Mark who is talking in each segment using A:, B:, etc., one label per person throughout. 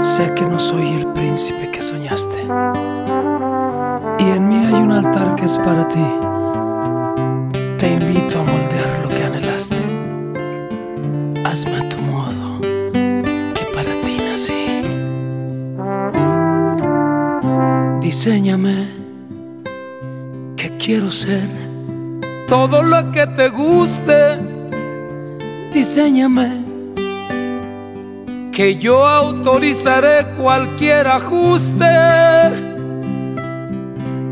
A: Sé que no soy el príncipe que soñaste. Y en mí hay un altar que es para ti. Te invito a moldear lo que anhelaste. Hazme a tu modo, que para ti nací. Diseñame, que quiero ser todo lo que te guste. Diseñame que yo autorizaré cualquier ajuste.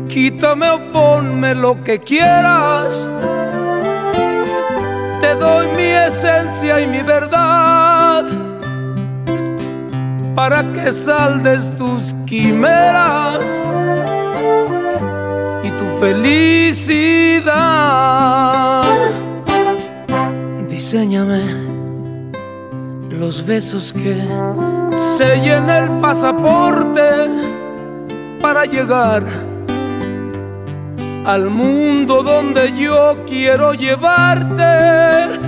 A: Quítame o ponme lo que quieras. Te doy mi esencia y mi verdad para que saldes tus quimeras y tu felicidad. Diseñame los besos que sellen el pasaporte para llegar al mundo donde yo quiero llevarte.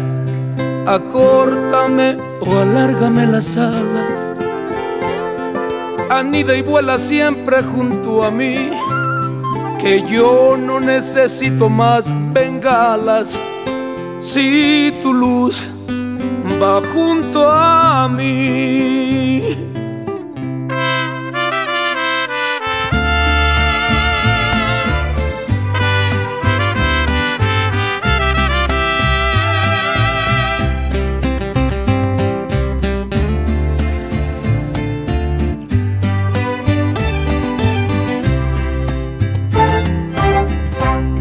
A: Acórtame o alárgame las alas, anida y vuela siempre junto a mí, que yo no necesito más bengalas si tu luz va junto a mí.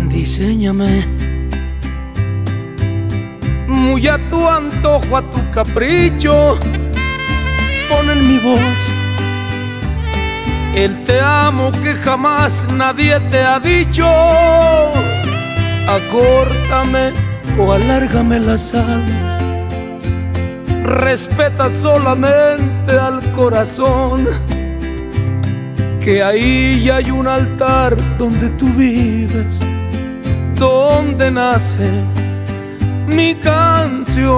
A: Diseñame muy a tu antojo, a tu capricho. Pon en mi voz el te amo que jamás nadie te ha dicho. Acórtame o alárgame las alas. Respeta solamente al corazón. Que ahí hay un altar donde tú vives, donde nace mi canción.